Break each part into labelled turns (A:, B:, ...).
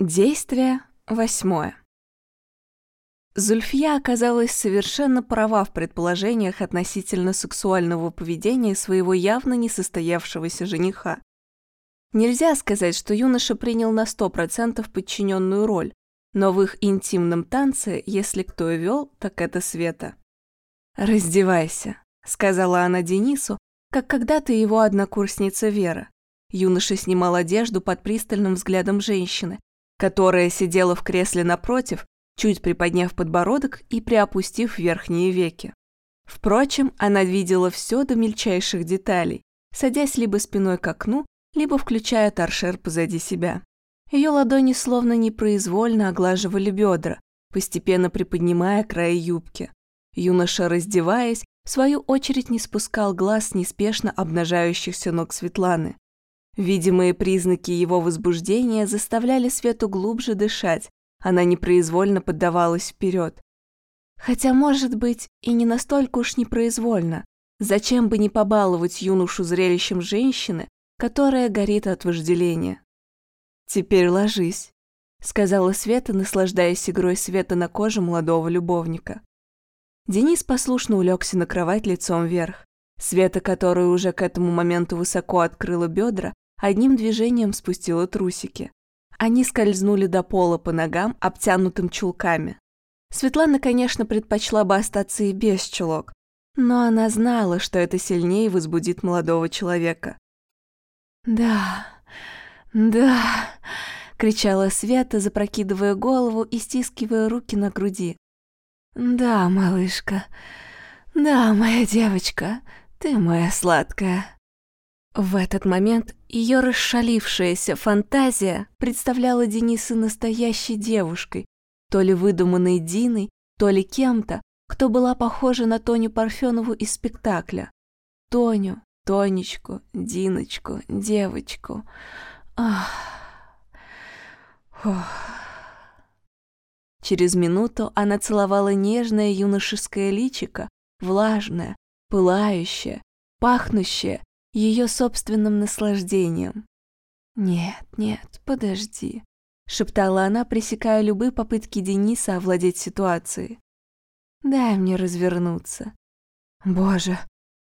A: Действие восьмое. Зульфия оказалась совершенно права в предположениях относительно сексуального поведения своего явно несостоявшегося жениха. Нельзя сказать, что юноша принял на сто процентов подчиненную роль, но в их интимном танце, если кто и вел, так это Света. «Раздевайся», — сказала она Денису, как когда-то его однокурсница Вера. Юноша снимал одежду под пристальным взглядом женщины, которая сидела в кресле напротив, чуть приподняв подбородок и приопустив верхние веки. Впрочем, она видела все до мельчайших деталей, садясь либо спиной к окну, либо включая торшер позади себя. Ее ладони словно непроизвольно оглаживали бедра, постепенно приподнимая край юбки. Юноша, раздеваясь, в свою очередь не спускал глаз неспешно обнажающихся ног Светланы, Видимые признаки его возбуждения заставляли Свету глубже дышать, она непроизвольно поддавалась вперед. Хотя, может быть, и не настолько уж непроизвольно. Зачем бы не побаловать юношу зрелищем женщины, которая горит от вожделения? «Теперь ложись», — сказала Света, наслаждаясь игрой света на коже молодого любовника. Денис послушно улегся на кровать лицом вверх. Света, которая уже к этому моменту высоко открыла бедра, одним движением спустила трусики. Они скользнули до пола по ногам, обтянутым чулками. Светлана, конечно, предпочла бы остаться и без чулок, но она знала, что это сильнее возбудит молодого человека. «Да, да», — кричала Света, запрокидывая голову и стискивая руки на груди. «Да, малышка, да, моя девочка, ты моя сладкая». В этот момент ее расшалившаяся фантазия представляла Дениса настоящей девушкой, то ли выдуманной Диной, то ли кем-то, кто была похожа на Тоню Парфенову из спектакля. Тоню, Тонечку, Диночку, девочку. Ах. Ох. Через минуту она целовала нежное юношеское личико, влажное, пылающее, пахнущее ее собственным наслаждением. «Нет, нет, подожди», — шептала она, пресекая любые попытки Дениса овладеть ситуацией. «Дай мне развернуться». «Боже,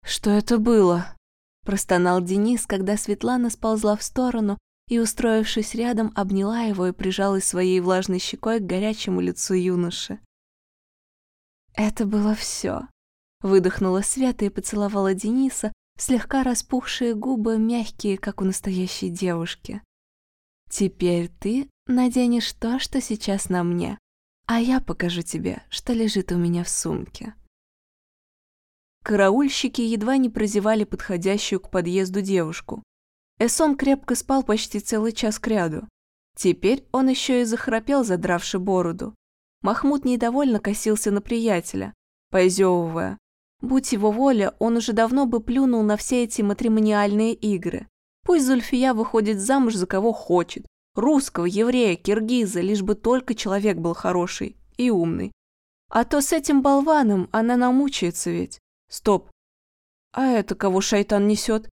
A: что это было?» — простонал Денис, когда Светлана сползла в сторону и, устроившись рядом, обняла его и прижалась своей влажной щекой к горячему лицу юноши. «Это было все», — выдохнула Света и поцеловала Дениса, слегка распухшие губы, мягкие, как у настоящей девушки. «Теперь ты наденешь то, что сейчас на мне, а я покажу тебе, что лежит у меня в сумке». Караульщики едва не прозевали подходящую к подъезду девушку. Эсон крепко спал почти целый час кряду. Теперь он еще и захрапел, задравши бороду. Махмуд недовольно косился на приятеля, позевывая, Будь его воля, он уже давно бы плюнул на все эти матримониальные игры. Пусть Зульфия выходит замуж за кого хочет. Русского, еврея, киргиза, лишь бы только человек был хороший и умный. А то с этим болваном она намучается ведь. Стоп. А это кого шайтан несет?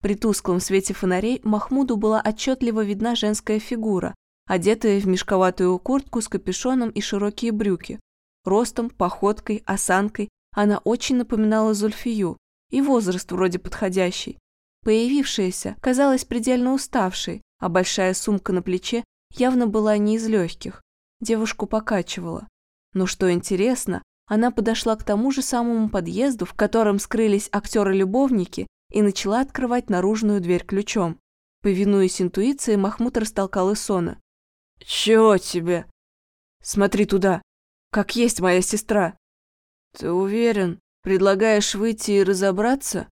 A: При тусклом свете фонарей Махмуду была отчетливо видна женская фигура, одетая в мешковатую куртку с капюшоном и широкие брюки. Ростом, походкой, осанкой она очень напоминала Зульфию, и возраст вроде подходящий. Появившаяся казалась предельно уставшей, а большая сумка на плече явно была не из легких. Девушку покачивала. Но что интересно, она подошла к тому же самому подъезду, в котором скрылись актеры-любовники, и начала открывать наружную дверь ключом. Повинуясь интуиции, Махмуд растолкал Исона. «Чего тебе?» «Смотри туда, как есть моя сестра!» «Ты уверен? Предлагаешь выйти и разобраться?»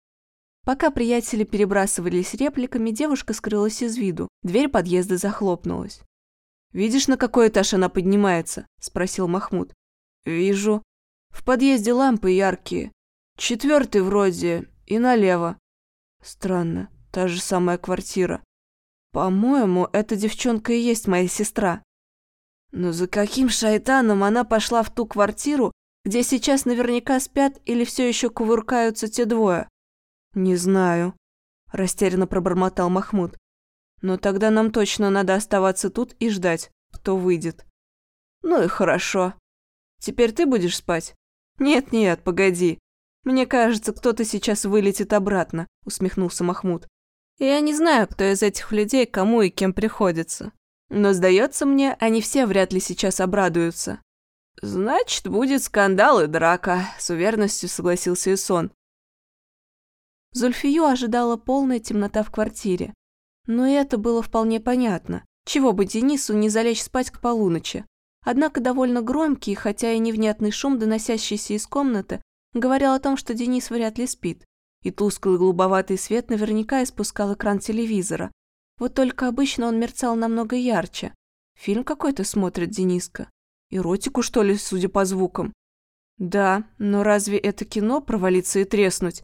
A: Пока приятели перебрасывались репликами, девушка скрылась из виду. Дверь подъезда захлопнулась. «Видишь, на какой этаж она поднимается?» – спросил Махмуд. «Вижу. В подъезде лампы яркие. Четвертый вроде и налево. Странно, та же самая квартира. По-моему, эта девчонка и есть моя сестра. Но за каким шайтаном она пошла в ту квартиру, где сейчас наверняка спят или все еще кувыркаются те двое? Не знаю, растерянно пробормотал Махмуд. Но тогда нам точно надо оставаться тут и ждать. кто выйдет. Ну и хорошо. Теперь ты будешь спать? Нет-нет, погоди. Мне кажется, кто-то сейчас вылетит обратно, усмехнулся Махмуд. Я не знаю, кто из этих людей кому и кем приходится. Но, сдается мне, они все вряд ли сейчас обрадуются. Значит, будет скандал и драка, с уверенностью согласился Исон. Зульфию ожидала полная темнота в квартире. Но это было вполне понятно. Чего бы Денису не залечь спать к полуночи. Однако довольно громкий, хотя и невнятный шум, доносящийся из комнаты, говорил о том, что Денис вряд ли спит. И тусклый голубоватый свет наверняка испускал экран телевизора. Вот только обычно он мерцал намного ярче. Фильм какой-то смотрит Дениска. Эротику, что ли, судя по звукам? Да, но разве это кино провалиться и треснуть?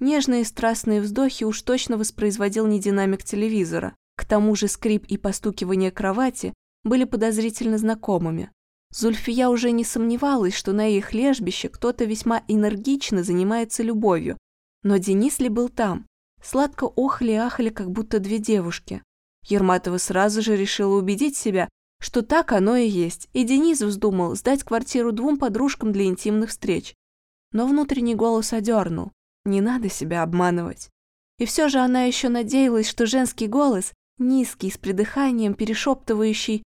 A: Нежные страстные вздохи уж точно воспроизводил не динамик телевизора. К тому же скрип и постукивание кровати были подозрительно знакомыми. Зульфия уже не сомневалась, что на их лежбище кто-то весьма энергично занимается любовью. Но Денис ли был там? Сладко охли и ахали, как будто две девушки. Ерматова сразу же решила убедить себя, что так оно и есть, и Денис вздумал сдать квартиру двум подружкам для интимных встреч. Но внутренний голос одернул. Не надо себя обманывать. И все же она еще надеялась, что женский голос, низкий, с придыханием, перешептывающий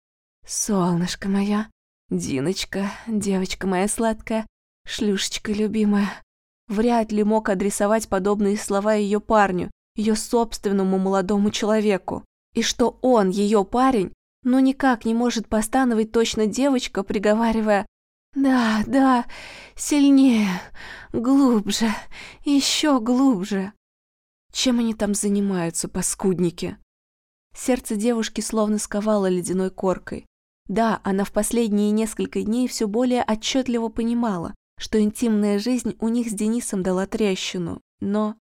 A: «Солнышко моя, Диночка, девочка моя сладкая, шлюшечка любимая», вряд ли мог адресовать подобные слова ее парню, ее собственному молодому человеку. И что он, ее парень, но никак не может постановить точно девочка, приговаривая да, да, сильнее, глубже, еще глубже. Чем они там занимаются, паскудники? Сердце девушки словно сковало ледяной коркой. Да, она в последние несколько дней все более отчетливо понимала, что интимная жизнь у них с Денисом дала трещину, но...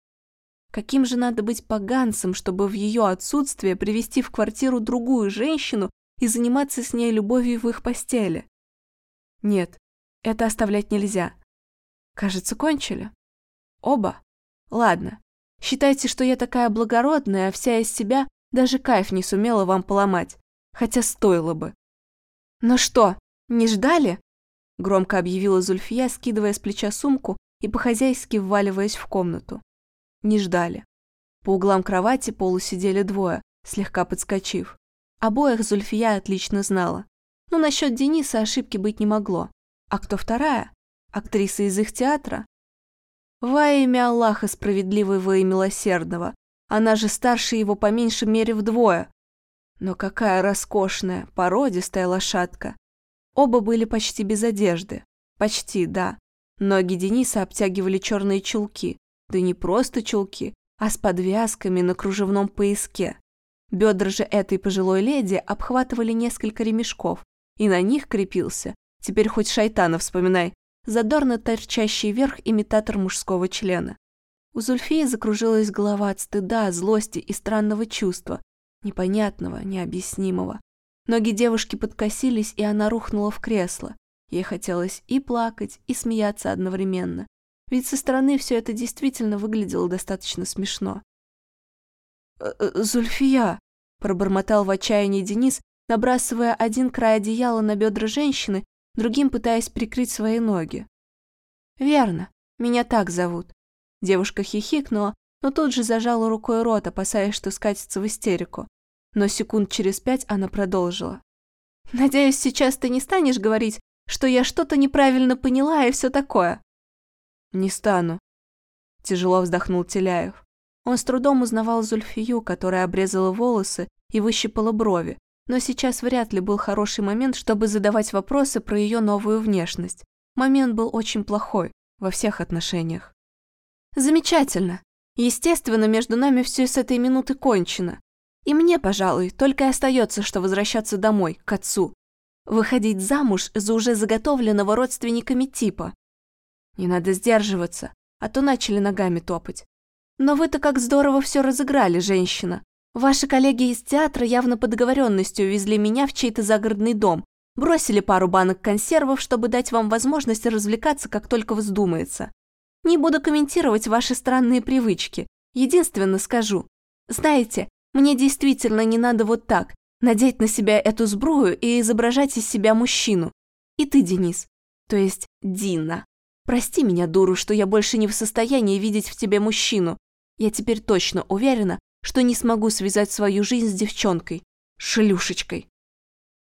A: Каким же надо быть поганцем, чтобы в ее отсутствие привести в квартиру другую женщину и заниматься с ней любовью в их постели? Нет, это оставлять нельзя. Кажется, кончили. Оба? Ладно. Считайте, что я такая благородная, а вся из себя даже кайф не сумела вам поломать. Хотя стоило бы. Ну что, не ждали? Громко объявила Зульфия, скидывая с плеча сумку и по-хозяйски вваливаясь в комнату. Не ждали. По углам кровати полусидели двое, слегка подскочив. Обоих Зульфия отлично знала. Но насчет Дениса ошибки быть не могло. А кто вторая? Актриса из их театра? Во имя Аллаха справедливого и милосердного. Она же старше его по меньшей мере вдвое. Но какая роскошная, породистая лошадка. Оба были почти без одежды. Почти, да. Ноги Дениса обтягивали черные чулки. Да не просто чулки, а с подвязками на кружевном пояске. Бедра же этой пожилой леди обхватывали несколько ремешков, и на них крепился Теперь хоть шайтана вспоминай. Задорно торчащий вверх имитатор мужского члена. У Зульфии закружилась голова от стыда, злости и странного чувства. Непонятного, необъяснимого. Ноги девушки подкосились, и она рухнула в кресло. Ей хотелось и плакать, и смеяться одновременно. Ведь со стороны все это действительно выглядело достаточно смешно. «Э, э, «Зульфия!» – пробормотал в отчаянии Денис, набрасывая один край одеяла на бедра женщины другим пытаясь прикрыть свои ноги. «Верно, меня так зовут». Девушка хихикнула, но тут же зажала рукой рот, опасаясь, что скатится в истерику. Но секунд через пять она продолжила. «Надеюсь, сейчас ты не станешь говорить, что я что-то неправильно поняла и все такое?» «Не стану», – тяжело вздохнул Теляев. Он с трудом узнавал Зульфию, которая обрезала волосы и выщипала брови, но сейчас вряд ли был хороший момент, чтобы задавать вопросы про ее новую внешность. Момент был очень плохой, во всех отношениях. Замечательно. Естественно, между нами все с этой минуты кончено. И мне, пожалуй, только и остается, что возвращаться домой, к отцу. Выходить замуж за уже заготовленного родственниками типа. Не надо сдерживаться, а то начали ногами топать. Но вы-то как здорово все разыграли, женщина. Ваши коллеги из театра явно по договоренности увезли меня в чей-то загородный дом, бросили пару банок консервов, чтобы дать вам возможность развлекаться, как только вздумается. Не буду комментировать ваши странные привычки. Единственно скажу. Знаете, мне действительно не надо вот так, Надеть на себя эту сбрую и изображать из себя мужчину. И ты, Денис. То есть Дина. Прости меня, дуру, что я больше не в состоянии видеть в тебе мужчину. Я теперь точно уверена, что не смогу связать свою жизнь с девчонкой, шлюшечкой.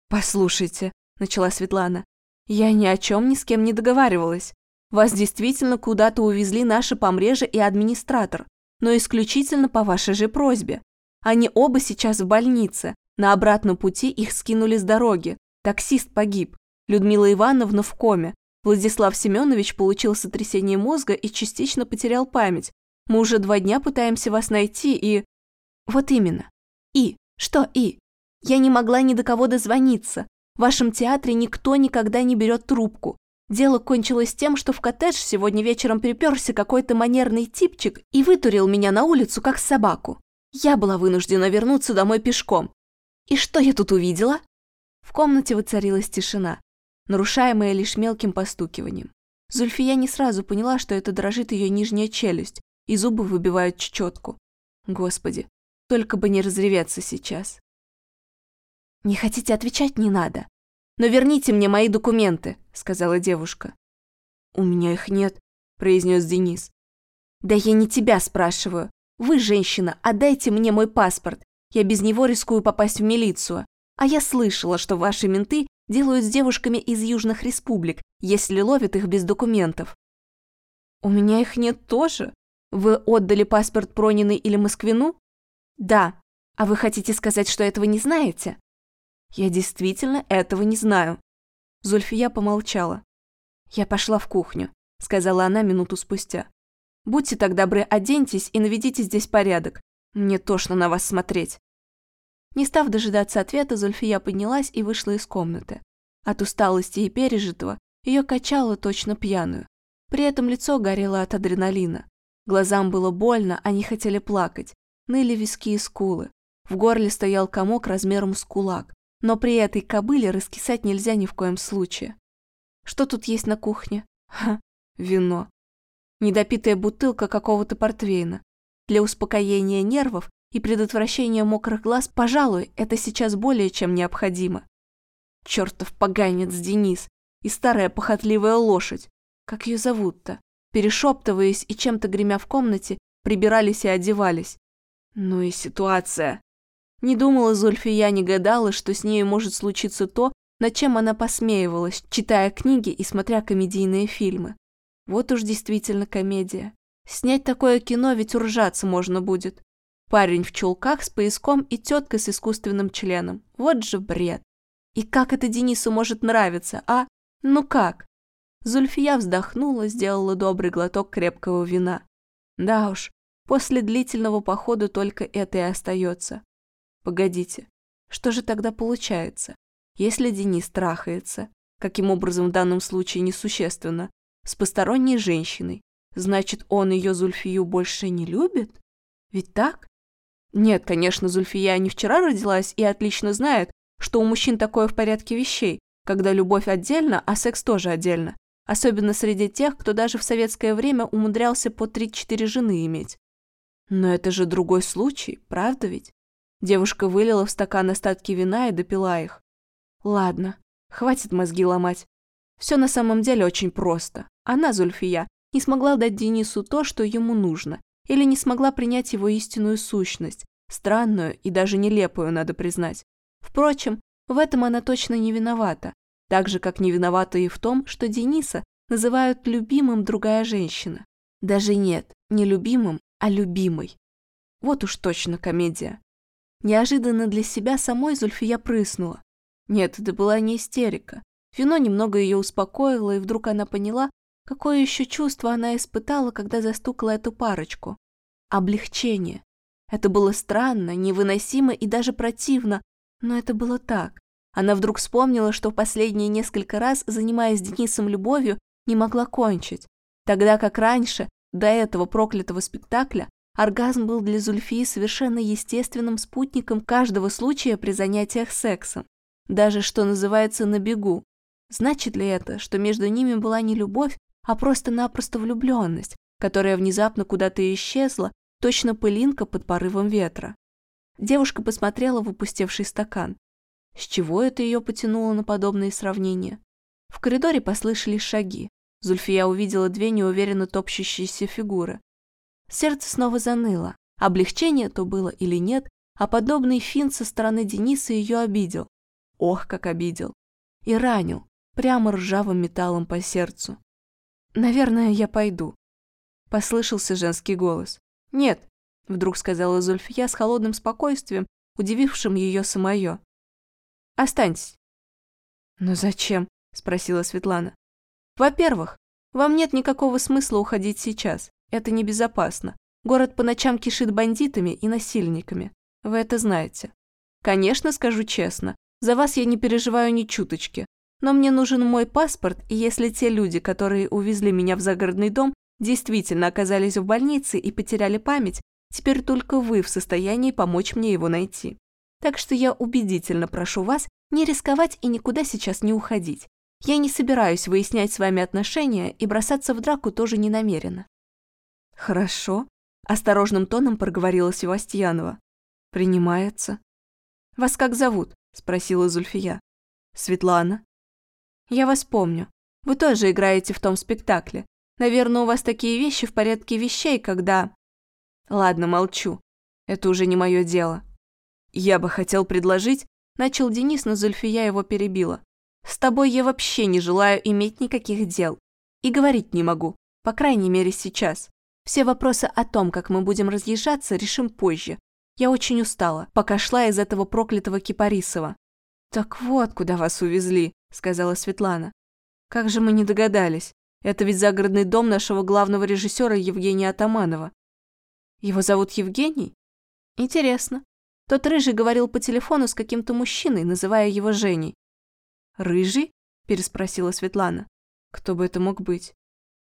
A: «Послушайте», — начала Светлана, — «я ни о чем ни с кем не договаривалась. Вас действительно куда-то увезли наши помрежа и администратор, но исключительно по вашей же просьбе. Они оба сейчас в больнице. На обратном пути их скинули с дороги. Таксист погиб. Людмила Ивановна в коме. Владислав Семенович получил сотрясение мозга и частично потерял память. Мы уже два дня пытаемся вас найти и... Вот именно. И. Что и? Я не могла ни до кого дозвониться. В вашем театре никто никогда не берет трубку. Дело кончилось тем, что в коттедж сегодня вечером приперся какой-то манерный типчик и вытурил меня на улицу, как собаку. Я была вынуждена вернуться домой пешком. И что я тут увидела? В комнате воцарилась тишина, нарушаемая лишь мелким постукиванием. Зульфия не сразу поняла, что это дрожит ее нижняя челюсть, и зубы выбивают чечетку. Господи, только бы не разреветься сейчас. «Не хотите отвечать, не надо. Но верните мне мои документы», — сказала девушка. «У меня их нет», — произнес Денис. «Да я не тебя спрашиваю. Вы женщина, отдайте мне мой паспорт. Я без него рискую попасть в милицию. А я слышала, что ваши менты делают с девушками из южных республик, если ловят их без документов». «У меня их нет тоже. Вы отдали паспорт Пронины или Москвину?» Да. А вы хотите сказать, что этого не знаете? Я действительно этого не знаю. Зульфия помолчала. Я пошла в кухню, сказала она минуту спустя. Будьте так добры, оденьтесь и наведите здесь порядок. Мне тошно на вас смотреть. Не став дожидаться ответа, Зульфия поднялась и вышла из комнаты. От усталости и пережитого ее качало точно пьяную. При этом лицо горело от адреналина. Глазам было больно, они хотели плакать ныли виски и скулы. В горле стоял комок размером с кулак, но при этой кобыле раскисать нельзя ни в коем случае. Что тут есть на кухне? Ха, вино. Недопитая бутылка какого-то портвейна. Для успокоения нервов и предотвращения мокрых глаз, пожалуй, это сейчас более чем необходимо. Чертов поганец Денис и старая похотливая лошадь. Как ее зовут-то? Перешептываясь и чем-то гремя в комнате, прибирались и одевались. Ну и ситуация. Не думала Зульфия, не гадала, что с ней может случиться то, над чем она посмеивалась, читая книги и смотря комедийные фильмы. Вот уж действительно комедия. Снять такое кино ведь уржаться можно будет. Парень в чулках с пояском и тетка с искусственным членом. Вот же бред. И как это Денису может нравиться, а? Ну как? Зульфия вздохнула, сделала добрый глоток крепкого вина. Да уж, После длительного похода только это и остается. Погодите, что же тогда получается? Если Денис трахается, каким образом в данном случае несущественно, с посторонней женщиной, значит, он ее Зульфию больше не любит? Ведь так? Нет, конечно, Зульфия не вчера родилась и отлично знает, что у мужчин такое в порядке вещей, когда любовь отдельно, а секс тоже отдельно. Особенно среди тех, кто даже в советское время умудрялся по 3-4 жены иметь. Но это же другой случай, правда ведь? Девушка вылила в стакан остатки вина и допила их. Ладно, хватит мозги ломать. Все на самом деле очень просто. Она, Зульфия, не смогла дать Денису то, что ему нужно, или не смогла принять его истинную сущность, странную и даже нелепую, надо признать. Впрочем, в этом она точно не виновата, так же, как не виновата и в том, что Дениса называют любимым другая женщина. Даже нет, не любимым, а любимой. Вот уж точно комедия. Неожиданно для себя самой Зульфия прыснула. Нет, это была не истерика. Вино немного ее успокоило, и вдруг она поняла, какое еще чувство она испытала, когда застукала эту парочку. Облегчение. Это было странно, невыносимо и даже противно, но это было так. Она вдруг вспомнила, что последние несколько раз, занимаясь Денисом любовью, не могла кончить. Тогда как раньше до этого проклятого спектакля оргазм был для Зульфии совершенно естественным спутником каждого случая при занятиях сексом, даже, что называется, на бегу. Значит ли это, что между ними была не любовь, а просто-напросто влюбленность, которая внезапно куда-то исчезла, точно пылинка под порывом ветра? Девушка посмотрела в опустевший стакан. С чего это ее потянуло на подобные сравнения? В коридоре послышались шаги. Зульфия увидела две неуверенно топчущиеся фигуры. Сердце снова заныло. Облегчение то было или нет, а подобный финт со стороны Дениса ее обидел. Ох, как обидел. И ранил, прямо ржавым металлом по сердцу. «Наверное, я пойду», — послышался женский голос. «Нет», — вдруг сказала Зульфия с холодным спокойствием, удивившим ее самое. «Останьтесь». «Но зачем?» — спросила Светлана. «Во-первых, вам нет никакого смысла уходить сейчас. Это небезопасно. Город по ночам кишит бандитами и насильниками. Вы это знаете. Конечно, скажу честно, за вас я не переживаю ни чуточки. Но мне нужен мой паспорт, и если те люди, которые увезли меня в загородный дом, действительно оказались в больнице и потеряли память, теперь только вы в состоянии помочь мне его найти. Так что я убедительно прошу вас не рисковать и никуда сейчас не уходить. Я не собираюсь выяснять с вами отношения и бросаться в драку тоже не намерена». «Хорошо», – осторожным тоном проговорила Севастьянова. «Принимается». «Вас как зовут?» – спросила Зульфия. «Светлана». «Я вас помню. Вы тоже играете в том спектакле. Наверное, у вас такие вещи в порядке вещей, когда...» «Ладно, молчу. Это уже не мое дело. Я бы хотел предложить...» Начал Денис, но Зульфия его перебила. «С тобой я вообще не желаю иметь никаких дел. И говорить не могу. По крайней мере, сейчас. Все вопросы о том, как мы будем разъезжаться, решим позже. Я очень устала, пока шла из этого проклятого Кипарисова. «Так вот, куда вас увезли», — сказала Светлана. «Как же мы не догадались. Это ведь загородный дом нашего главного режиссера Евгения Атаманова. Его зовут Евгений? Интересно. Тот рыжий говорил по телефону с каким-то мужчиной, называя его Женей. «Рыжий?» – переспросила Светлана. «Кто бы это мог быть?»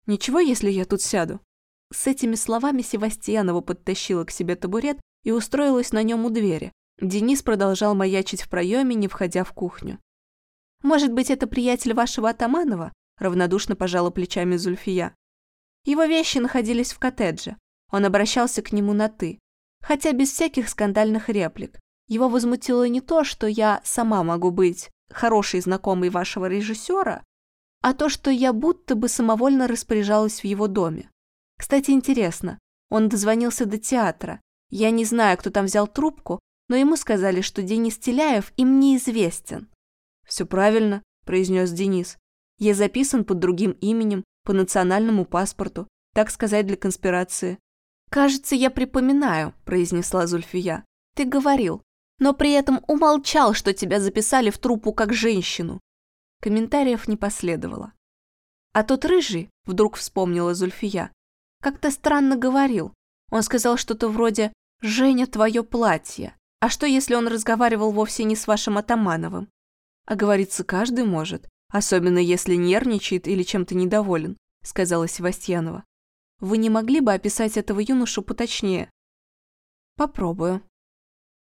A: «Ничего, если я тут сяду?» С этими словами Севастьянова подтащила к себе табурет и устроилась на нем у двери. Денис продолжал маячить в проеме, не входя в кухню. «Может быть, это приятель вашего Атаманова?» – равнодушно пожала плечами Зульфия. Его вещи находились в коттедже. Он обращался к нему на «ты», хотя без всяких скандальных реплик. Его возмутило не то, что я сама могу быть хорошей знакомой вашего режиссера, а то, что я будто бы самовольно распоряжалась в его доме. Кстати, интересно, он дозвонился до театра, я не знаю, кто там взял трубку, но ему сказали, что Денис Теляев им неизвестен. «Все правильно», – произнес Денис. «Я записан под другим именем, по национальному паспорту, так сказать, для конспирации». «Кажется, я припоминаю», – произнесла Зульфия. «Ты говорил, но при этом умолчал, что тебя записали в труппу как женщину». Комментариев не последовало. А тот рыжий, вдруг вспомнила Зульфия, как-то странно говорил. Он сказал что-то вроде «Женя, твое платье». А что, если он разговаривал вовсе не с вашим Атамановым? А говорится каждый может, особенно если нервничает или чем-то недоволен, сказала Севастьянова. Вы не могли бы описать этого юношу поточнее? Попробую.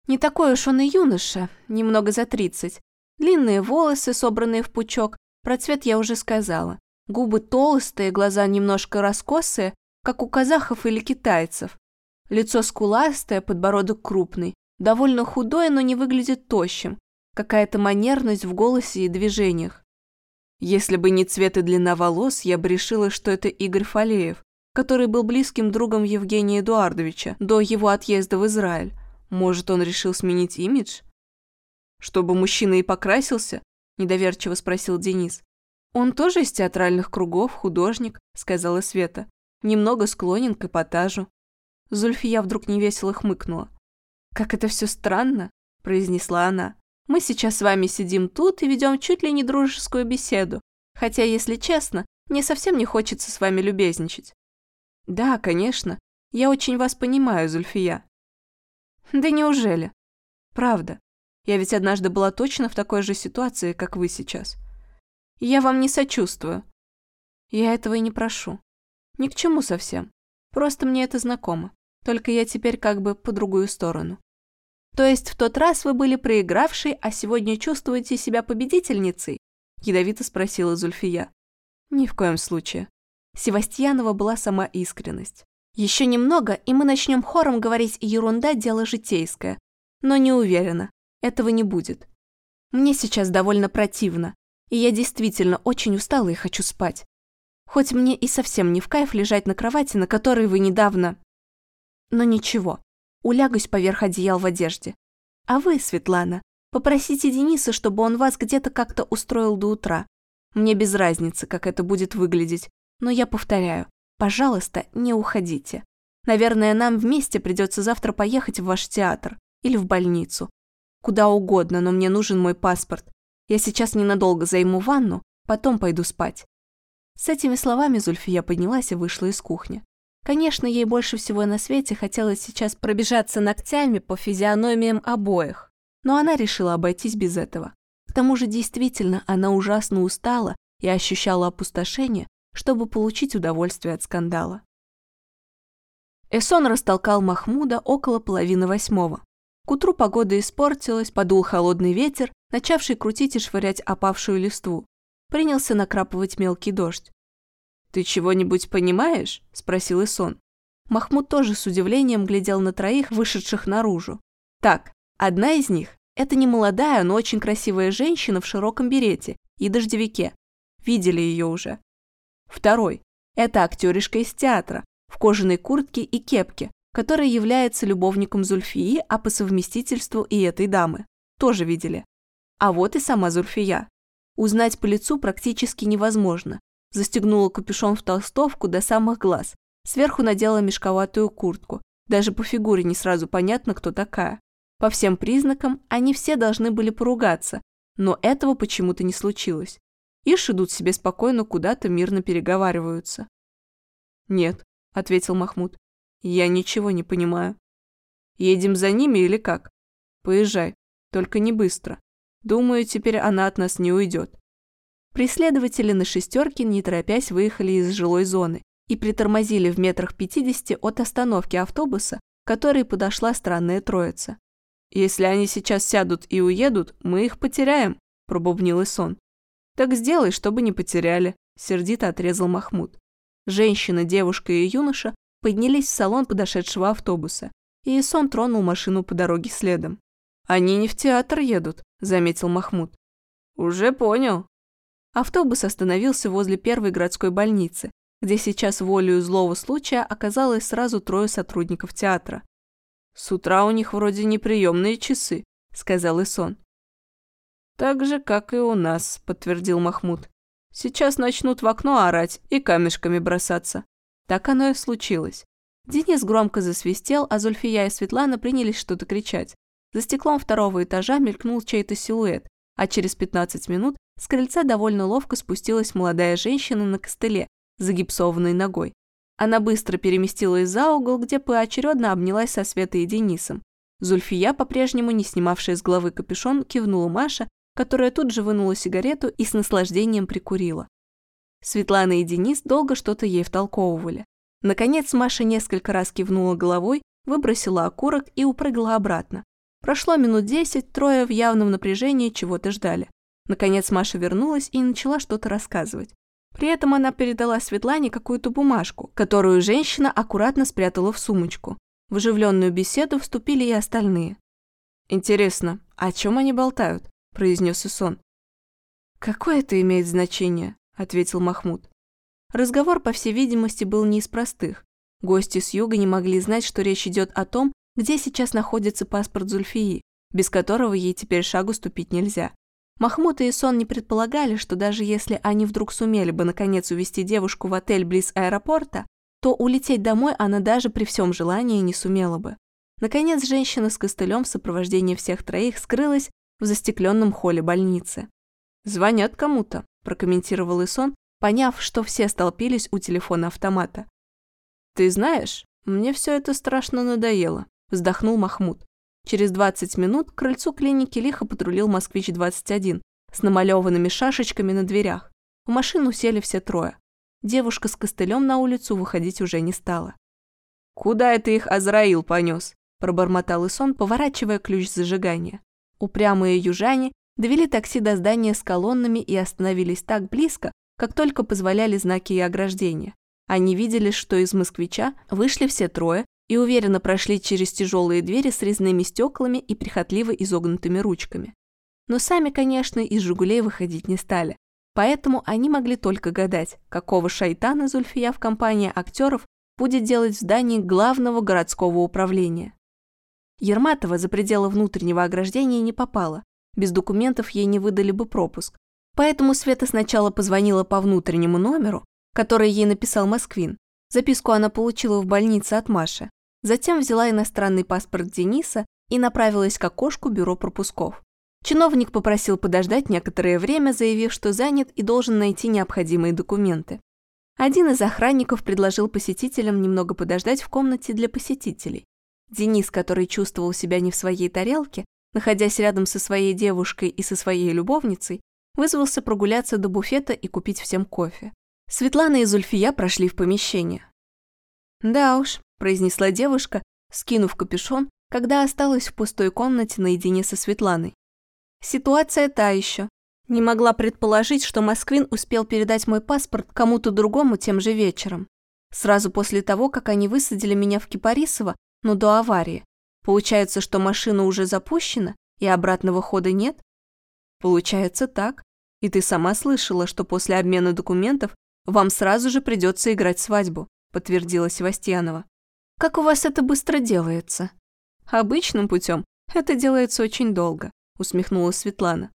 A: Не такой уж он и юноша, немного за тридцать. Длинные волосы, собранные в пучок, про цвет я уже сказала. Губы толстые, глаза немножко раскосые, как у казахов или китайцев. Лицо скуластое, подбородок крупный, довольно худое, но не выглядит тощим. Какая-то манерность в голосе и движениях. Если бы не цвет и длина волос, я бы решила, что это Игорь Фалеев, который был близким другом Евгения Эдуардовича до его отъезда в Израиль. Может, он решил сменить имидж? Чтобы мужчина и покрасился? Недоверчиво спросил Денис. Он тоже из театральных кругов, художник, сказала Света немного склонен к эпатажу. Зульфия вдруг невесело хмыкнула. «Как это все странно», – произнесла она. «Мы сейчас с вами сидим тут и ведем чуть ли не дружескую беседу, хотя, если честно, мне совсем не хочется с вами любезничать». «Да, конечно, я очень вас понимаю, Зульфия». «Да неужели?» «Правда. Я ведь однажды была точно в такой же ситуации, как вы сейчас. Я вам не сочувствую. Я этого и не прошу. Ни к чему совсем. Просто мне это знакомо. Только я теперь как бы по другую сторону. То есть в тот раз вы были проигравшей, а сегодня чувствуете себя победительницей? Ядовито спросила Зульфия. Ни в коем случае. Севастьянова была сама искренность. Еще немного, и мы начнем хором говорить «ерунда – дело житейское». Но не уверена, этого не будет. Мне сейчас довольно противно, и я действительно очень устала и хочу спать. Хоть мне и совсем не в кайф лежать на кровати, на которой вы недавно... Но ничего, улягусь поверх одеял в одежде. А вы, Светлана, попросите Дениса, чтобы он вас где-то как-то устроил до утра. Мне без разницы, как это будет выглядеть, но я повторяю, пожалуйста, не уходите. Наверное, нам вместе придется завтра поехать в ваш театр или в больницу. Куда угодно, но мне нужен мой паспорт. Я сейчас ненадолго займу ванну, потом пойду спать. С этими словами Зульфия поднялась и вышла из кухни. Конечно, ей больше всего на свете хотелось сейчас пробежаться ногтями по физиономиям обоих, но она решила обойтись без этого. К тому же действительно она ужасно устала и ощущала опустошение, чтобы получить удовольствие от скандала. Эсон растолкал Махмуда около половины восьмого. К утру погода испортилась, подул холодный ветер, начавший крутить и швырять опавшую листву. Принялся накрапывать мелкий дождь. «Ты чего-нибудь понимаешь?» – спросил Исон. Махмуд тоже с удивлением глядел на троих, вышедших наружу. Так, одна из них – это не молодая, но очень красивая женщина в широком берете и дождевике. Видели ее уже. Второй – это актеришка из театра, в кожаной куртке и кепке, который является любовником Зульфии, а по совместительству и этой дамы. Тоже видели. А вот и сама Зульфия. Узнать по лицу практически невозможно, Застегнула капюшон в толстовку до самых глаз. Сверху надела мешковатую куртку. Даже по фигуре не сразу понятно, кто такая. По всем признакам, они все должны были поругаться, но этого почему-то не случилось. Ишь идут себе спокойно куда-то, мирно переговариваются. «Нет», — ответил Махмуд, — «я ничего не понимаю. Едем за ними или как? Поезжай, только не быстро. Думаю, теперь она от нас не уйдет. Преследователи на шестерке, не торопясь, выехали из жилой зоны и притормозили в метрах 50 от остановки автобуса, к которой подошла странная троица. «Если они сейчас сядут и уедут, мы их потеряем», – пробубнил Исон. «Так сделай, чтобы не потеряли», – сердито отрезал Махмуд. Женщина, девушка и юноша поднялись в салон подошедшего автобуса, и Исон тронул машину по дороге следом. «Они не в театр едут», – заметил Махмуд. «Уже понял», Автобус остановился возле первой городской больницы, где сейчас волею злого случая оказалось сразу трое сотрудников театра. «С утра у них вроде неприемные часы», — сказал Исон. «Так же, как и у нас», — подтвердил Махмуд. «Сейчас начнут в окно орать и камешками бросаться». Так оно и случилось. Денис громко засвистел, а Зульфия и Светлана принялись что-то кричать. За стеклом второго этажа мелькнул чей-то силуэт, а через 15 минут с крыльца довольно ловко спустилась молодая женщина на костыле, загипсованной ногой. Она быстро переместилась за угол, где поочередно обнялась со Светой и Денисом. Зульфия, по-прежнему не снимавшая с головы капюшон, кивнула Маша, которая тут же вынула сигарету и с наслаждением прикурила. Светлана и Денис долго что-то ей втолковывали. Наконец Маша несколько раз кивнула головой, выбросила окурок и упрыгала обратно. Прошло минут десять, трое в явном напряжении чего-то ждали. Наконец Маша вернулась и начала что-то рассказывать. При этом она передала Светлане какую-то бумажку, которую женщина аккуратно спрятала в сумочку. В оживленную беседу вступили и остальные. «Интересно, о чем они болтают?» – произнес Исон. «Какое это имеет значение?» – ответил Махмуд. Разговор, по всей видимости, был не из простых. Гости с юга не могли знать, что речь идет о том, где сейчас находится паспорт Зульфии, без которого ей теперь шагу ступить нельзя. Махмуд и Исон не предполагали, что даже если они вдруг сумели бы наконец увезти девушку в отель близ аэропорта, то улететь домой она даже при всем желании не сумела бы. Наконец, женщина с костылем в сопровождении всех троих скрылась в застекленном холле больницы. «Звонят кому-то», – прокомментировал Исон, поняв, что все столпились у телефона автомата. «Ты знаешь, мне все это страшно надоело», – вздохнул Махмуд. Через 20 минут к крыльцу клиники лихо патрулил «Москвич-21» с намалеванными шашечками на дверях. В машину сели все трое. Девушка с костылем на улицу выходить уже не стала. «Куда это их Азраил понес?» – пробормотал Исон, поворачивая ключ зажигания. Упрямые южане довели такси до здания с колоннами и остановились так близко, как только позволяли знаки и ограждения. Они видели, что из москвича вышли все трое и уверенно прошли через тяжелые двери с резными стеклами и прихотливо изогнутыми ручками. Но сами, конечно, из «Жигулей» выходить не стали. Поэтому они могли только гадать, какого шайтана Зульфия в компании актеров будет делать в здании главного городского управления. Ерматова за пределы внутреннего ограждения не попала. Без документов ей не выдали бы пропуск. Поэтому Света сначала позвонила по внутреннему номеру, который ей написал Москвин. Записку она получила в больнице от Маши. Затем взяла иностранный паспорт Дениса и направилась к окошку бюро пропусков. Чиновник попросил подождать некоторое время, заявив, что занят и должен найти необходимые документы. Один из охранников предложил посетителям немного подождать в комнате для посетителей. Денис, который чувствовал себя не в своей тарелке, находясь рядом со своей девушкой и со своей любовницей, вызвался прогуляться до буфета и купить всем кофе. Светлана и Зульфия прошли в помещение. «Да уж», – произнесла девушка, скинув капюшон, когда осталась в пустой комнате наедине со Светланой. «Ситуация та еще. Не могла предположить, что Москвин успел передать мой паспорт кому-то другому тем же вечером. Сразу после того, как они высадили меня в Кипарисово, но до аварии. Получается, что машина уже запущена, и обратного хода нет? Получается так. И ты сама слышала, что после обмена документов вам сразу же придется играть свадьбу, подтвердила Севастьянова. Как у вас это быстро делается? Обычным путем. Это делается очень долго, усмехнулась Светлана.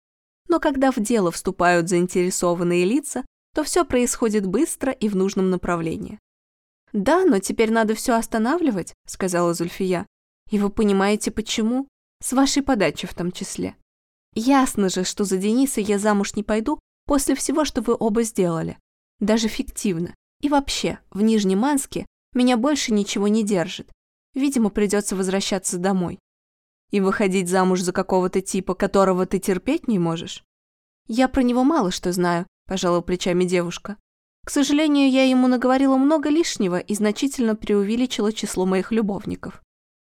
A: Но когда в дело вступают заинтересованные лица, то все происходит быстро и в нужном направлении. «Да, но теперь надо все останавливать», — сказала Зульфия. «И вы понимаете, почему? С вашей подачи в том числе. Ясно же, что за Дениса я замуж не пойду после всего, что вы оба сделали. Даже фиктивно. И вообще, в Нижнем Манске меня больше ничего не держит. Видимо, придется возвращаться домой. И выходить замуж за какого-то типа, которого ты терпеть не можешь? Я про него мало что знаю, пожала плечами девушка. К сожалению, я ему наговорила много лишнего и значительно преувеличила число моих любовников.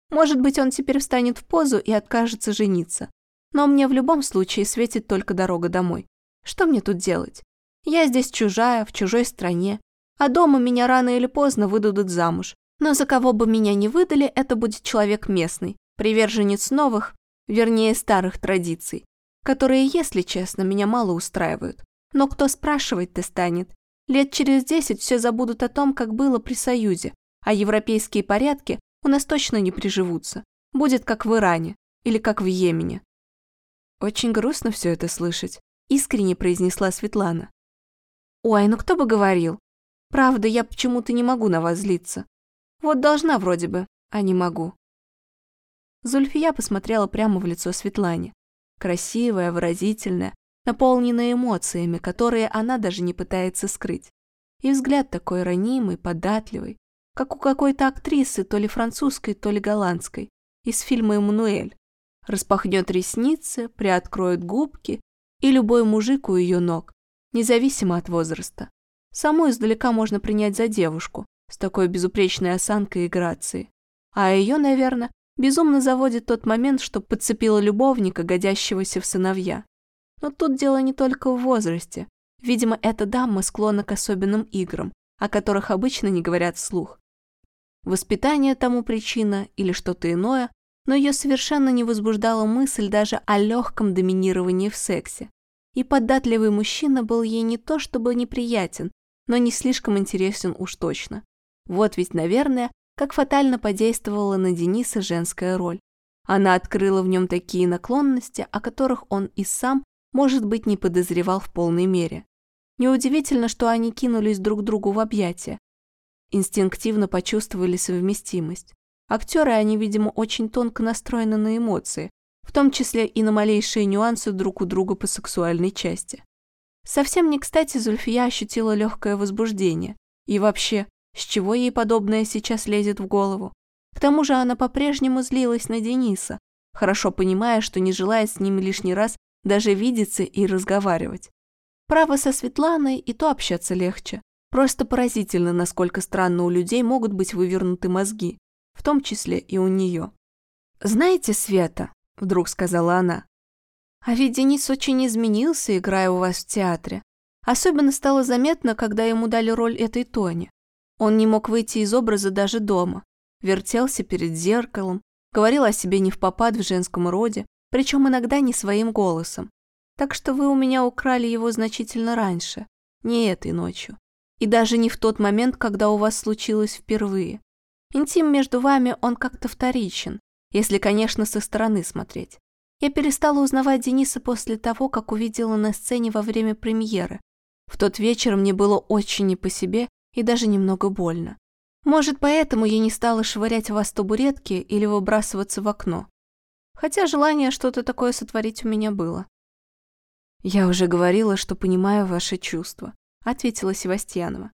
A: Может быть, он теперь встанет в позу и откажется жениться. Но мне в любом случае светит только дорога домой. Что мне тут делать? Я здесь чужая, в чужой стране, а дома меня рано или поздно выдадут замуж. Но за кого бы меня не выдали, это будет человек местный, приверженец новых, вернее старых традиций, которые, если честно, меня мало устраивают. Но кто спрашивать-то станет? Лет через десять все забудут о том, как было при Союзе, а европейские порядки у нас точно не приживутся. Будет как в Иране или как в Йемене. Очень грустно все это слышать, искренне произнесла Светлана. Ой, ну кто бы говорил. Правда, я почему-то не могу на вас злиться. Вот должна вроде бы, а не могу. Зульфия посмотрела прямо в лицо Светлане. Красивая, выразительная, наполненная эмоциями, которые она даже не пытается скрыть. И взгляд такой ранимый, податливый, как у какой-то актрисы, то ли французской, то ли голландской, из фильма «Эммануэль». Распахнет ресницы, приоткроет губки, и любой мужик у ее ног, независимо от возраста. Саму издалека можно принять за девушку, с такой безупречной осанкой и грацией. А ее, наверное, безумно заводит тот момент, что подцепила любовника, годящегося в сыновья. Но тут дело не только в возрасте. Видимо, эта дама склонна к особенным играм, о которых обычно не говорят вслух. Воспитание тому причина или что-то иное, но ее совершенно не возбуждала мысль даже о легком доминировании в сексе. И податливый мужчина был ей не то чтобы неприятен, но не слишком интересен уж точно. Вот ведь, наверное, как фатально подействовала на Дениса женская роль. Она открыла в нем такие наклонности, о которых он и сам может быть, не подозревал в полной мере. Неудивительно, что они кинулись друг другу в объятия. Инстинктивно почувствовали совместимость. Актеры, они, видимо, очень тонко настроены на эмоции, в том числе и на малейшие нюансы друг у друга по сексуальной части. Совсем не кстати Зульфия ощутила легкое возбуждение. И вообще, с чего ей подобное сейчас лезет в голову? К тому же она по-прежнему злилась на Дениса, хорошо понимая, что не желает с ним лишний раз даже видеться и разговаривать. Право со Светланой и то общаться легче. Просто поразительно, насколько странно у людей могут быть вывернуты мозги, в том числе и у нее. «Знаете, Света», — вдруг сказала она, «а ведь Денис очень изменился, играя у вас в театре. Особенно стало заметно, когда ему дали роль этой Тони. Он не мог выйти из образа даже дома. Вертелся перед зеркалом, говорил о себе не в попад в женском роде, причем иногда не своим голосом. Так что вы у меня украли его значительно раньше, не этой ночью. И даже не в тот момент, когда у вас случилось впервые. Интим между вами, он как-то вторичен, если, конечно, со стороны смотреть. Я перестала узнавать Дениса после того, как увидела на сцене во время премьеры. В тот вечер мне было очень не по себе и даже немного больно. Может, поэтому я не стала швырять вас табуретки или выбрасываться в окно. Хотя желание что-то такое сотворить у меня было. «Я уже говорила, что понимаю ваши чувства», — ответила Севастьянова.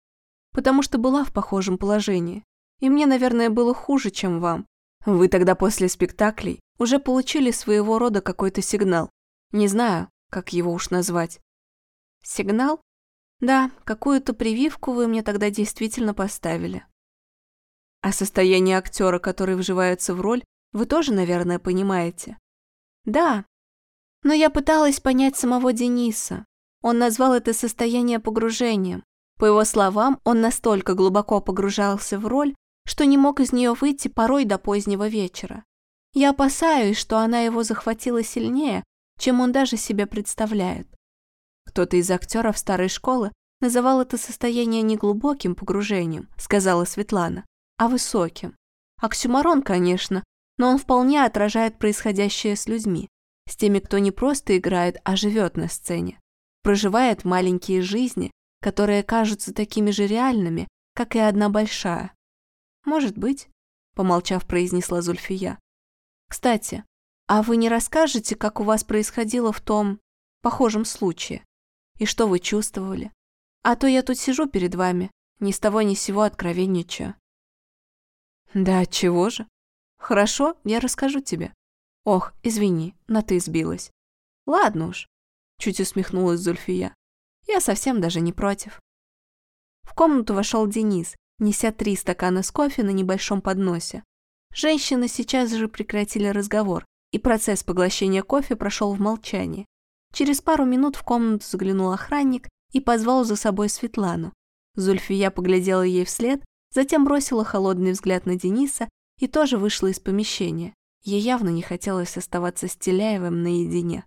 A: «Потому что была в похожем положении. И мне, наверное, было хуже, чем вам. Вы тогда после спектаклей уже получили своего рода какой-то сигнал. Не знаю, как его уж назвать. Сигнал? Да, какую-то прививку вы мне тогда действительно поставили. А состояние актера, который вживается в роль, вы тоже, наверное, понимаете. Да, но я пыталась понять самого Дениса. Он назвал это состояние погружением. По его словам, он настолько глубоко погружался в роль, что не мог из нее выйти порой до позднего вечера. Я опасаюсь, что она его захватила сильнее, чем он даже себе представляет. Кто-то из актеров старой школы называл это состояние не глубоким погружением, сказала Светлана, а высоким. Оксюмарон, конечно, но он вполне отражает происходящее с людьми, с теми, кто не просто играет, а живет на сцене, проживает маленькие жизни, которые кажутся такими же реальными, как и одна большая. «Может быть», — помолчав, произнесла Зульфия. «Кстати, а вы не расскажете, как у вас происходило в том похожем случае? И что вы чувствовали? А то я тут сижу перед вами, ни с того ни с сего откровенничаю». «Да чего же? Хорошо, я расскажу тебе. Ох, извини, на «ты» сбилась. Ладно уж», — чуть усмехнулась Зульфия. «Я совсем даже не против». В комнату вошел Денис неся три стакана с кофе на небольшом подносе. Женщины сейчас же прекратили разговор, и процесс поглощения кофе прошел в молчании. Через пару минут в комнату заглянул охранник и позвал за собой Светлану. Зульфия поглядела ей вслед, затем бросила холодный взгляд на Дениса и тоже вышла из помещения. Ей явно не хотелось оставаться с Теляевым наедине.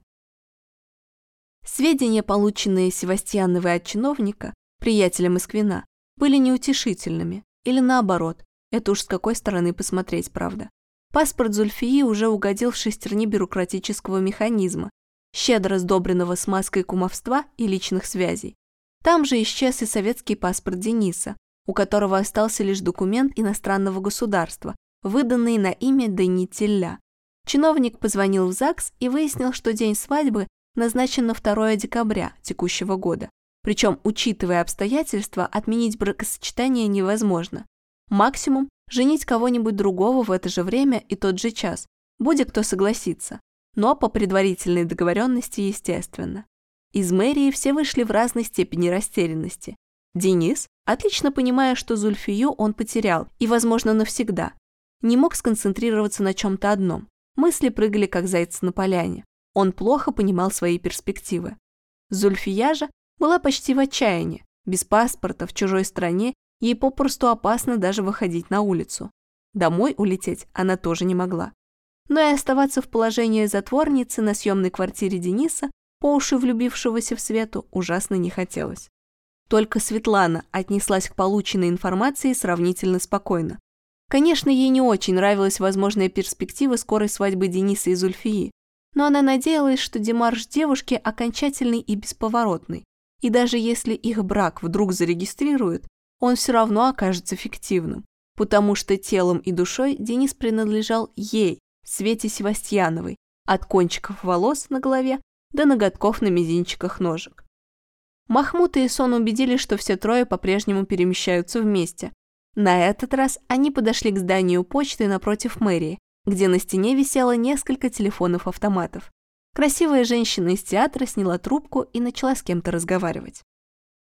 A: Сведения, полученные Севастьяновой от чиновника, приятеля Москвина, были неутешительными. Или наоборот, это уж с какой стороны посмотреть, правда. Паспорт Зульфии уже угодил в шестерни бюрократического механизма, щедро сдобренного смазкой кумовства и личных связей. Там же исчез и советский паспорт Дениса, у которого остался лишь документ иностранного государства, выданный на имя Данителя. Чиновник позвонил в ЗАГС и выяснил, что день свадьбы назначен на 2 декабря текущего года. Причем, учитывая обстоятельства, отменить бракосочетание невозможно. Максимум – женить кого-нибудь другого в это же время и тот же час. Будет кто согласиться. Но по предварительной договоренности, естественно. Из мэрии все вышли в разной степени растерянности. Денис, отлично понимая, что Зульфию он потерял, и, возможно, навсегда, не мог сконцентрироваться на чем-то одном. Мысли прыгали, как зайцы на поляне. Он плохо понимал свои перспективы. Зульфия же была почти в отчаянии. Без паспорта, в чужой стране, ей попросту опасно даже выходить на улицу. Домой улететь она тоже не могла. Но и оставаться в положении затворницы на съемной квартире Дениса, по уши влюбившегося в Свету, ужасно не хотелось. Только Светлана отнеслась к полученной информации сравнительно спокойно. Конечно, ей не очень нравилась возможная перспектива скорой свадьбы Дениса и Зульфии, но она надеялась, что демарш девушки окончательный и бесповоротный, и даже если их брак вдруг зарегистрируют, он все равно окажется фиктивным, потому что телом и душой Денис принадлежал ей, Свете Севастьяновой, от кончиков волос на голове до ноготков на мизинчиках ножек. Махмут и Сон убедили, что все трое по-прежнему перемещаются вместе. На этот раз они подошли к зданию почты напротив мэрии, где на стене висело несколько телефонов-автоматов. Красивая женщина из театра сняла трубку и начала с кем-то разговаривать.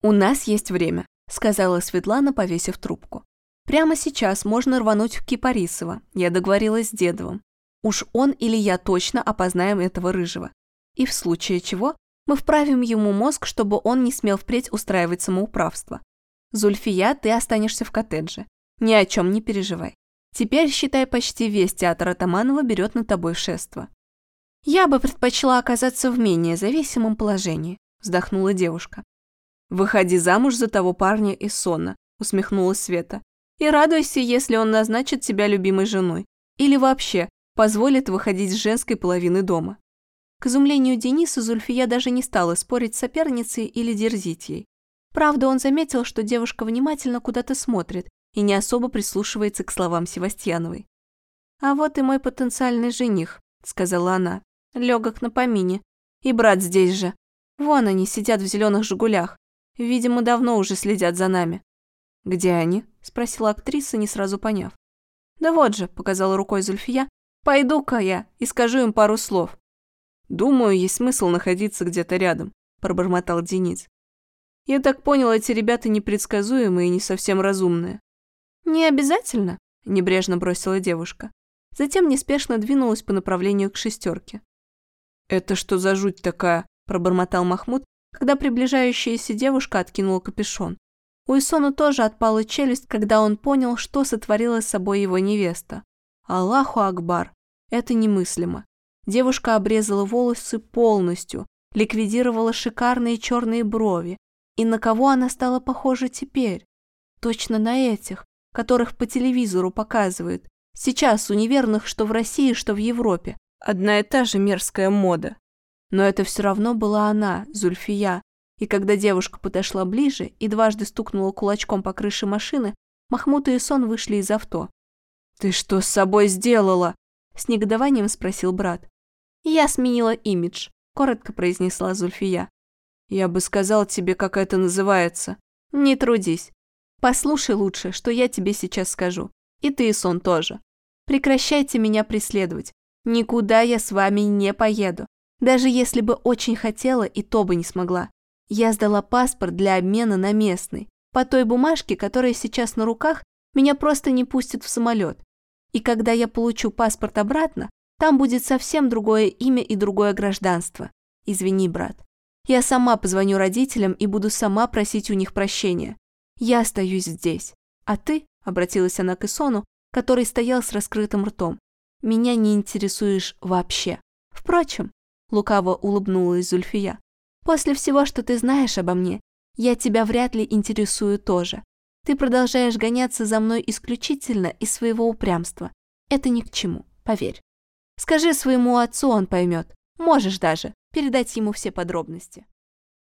A: «У нас есть время», — сказала Светлана, повесив трубку. «Прямо сейчас можно рвануть в Кипарисово. Я договорилась с Дедовым. Уж он или я точно опознаем этого рыжего. И в случае чего мы вправим ему мозг, чтобы он не смел впредь устраивать самоуправство. Зульфия, ты останешься в коттедже. Ни о чем не переживай. Теперь, считай, почти весь театр Атаманова берет на тобой шество. Я бы предпочла оказаться в менее зависимом положении, вздохнула девушка. Выходи замуж за того парня из Сонна, усмехнулась Света. И радуйся, если он назначит тебя любимой женой. Или вообще позволит выходить с женской половины дома. К изумлению Дениса Зульфия даже не стала спорить с соперницей или дерзить ей. Правда, он заметил, что девушка внимательно куда-то смотрит и не особо прислушивается к словам Севастьяновой. «А вот и мой потенциальный жених», — сказала она, легок на помине. «И брат здесь же. Вон они сидят в зеленых «Жигулях». Видимо, давно уже следят за нами». «Где они?» — спросила актриса, не сразу поняв. «Да вот же», — показала рукой Зульфия, — «пойду-ка я и скажу им пару слов». «Думаю, есть смысл находиться где-то рядом», — пробормотал Денис. «Я так понял, эти ребята непредсказуемые и не совсем разумные». «Не обязательно», — небрежно бросила девушка. Затем неспешно двинулась по направлению к шестерке. «Это что за жуть такая?» – пробормотал Махмуд, когда приближающаяся девушка откинула капюшон. У Исону тоже отпала челюсть, когда он понял, что сотворила с собой его невеста. Аллаху Акбар! Это немыслимо. Девушка обрезала волосы полностью, ликвидировала шикарные черные брови. И на кого она стала похожа теперь? Точно на этих, которых по телевизору показывают. Сейчас у неверных что в России, что в Европе. Одна и та же мерзкая мода. Но это все равно была она, Зульфия. И когда девушка подошла ближе и дважды стукнула кулачком по крыше машины, Махмуд и Сон вышли из авто. «Ты что с собой сделала?» – с негодованием спросил брат. «Я сменила имидж», – коротко произнесла Зульфия. «Я бы сказал тебе, как это называется». «Не трудись. Послушай лучше, что я тебе сейчас скажу. И ты, Сон, тоже. Прекращайте меня преследовать. Никуда я с вами не поеду. Даже если бы очень хотела, и то бы не смогла. Я сдала паспорт для обмена на местный. По той бумажке, которая сейчас на руках, меня просто не пустят в самолет. И когда я получу паспорт обратно, там будет совсем другое имя и другое гражданство. Извини, брат. Я сама позвоню родителям и буду сама просить у них прощения. Я остаюсь здесь. А ты, обратилась она к Исону, который стоял с раскрытым ртом, меня не интересуешь вообще. Впрочем, лукаво улыбнулась Зульфия, после всего, что ты знаешь обо мне, я тебя вряд ли интересую тоже. Ты продолжаешь гоняться за мной исключительно из своего упрямства. Это ни к чему, поверь. Скажи своему отцу, он поймет. Можешь даже передать ему все подробности.